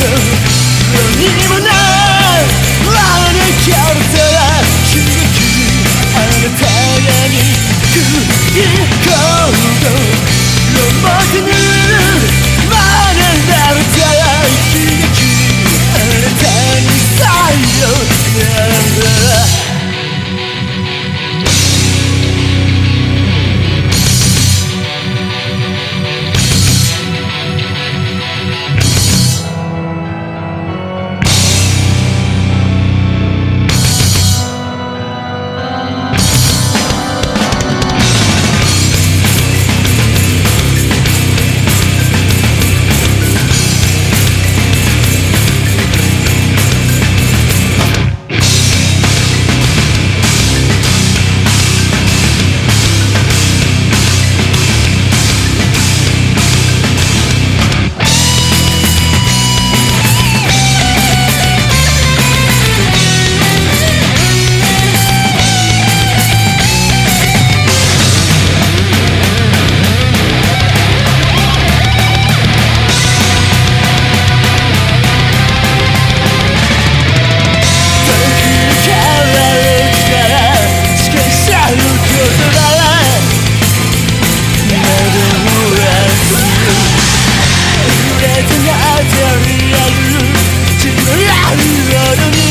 何にもないあれからたら響きあなたらに食い込むロマンスに学んだるたら悲劇あなたにさよ。なら vida de mí.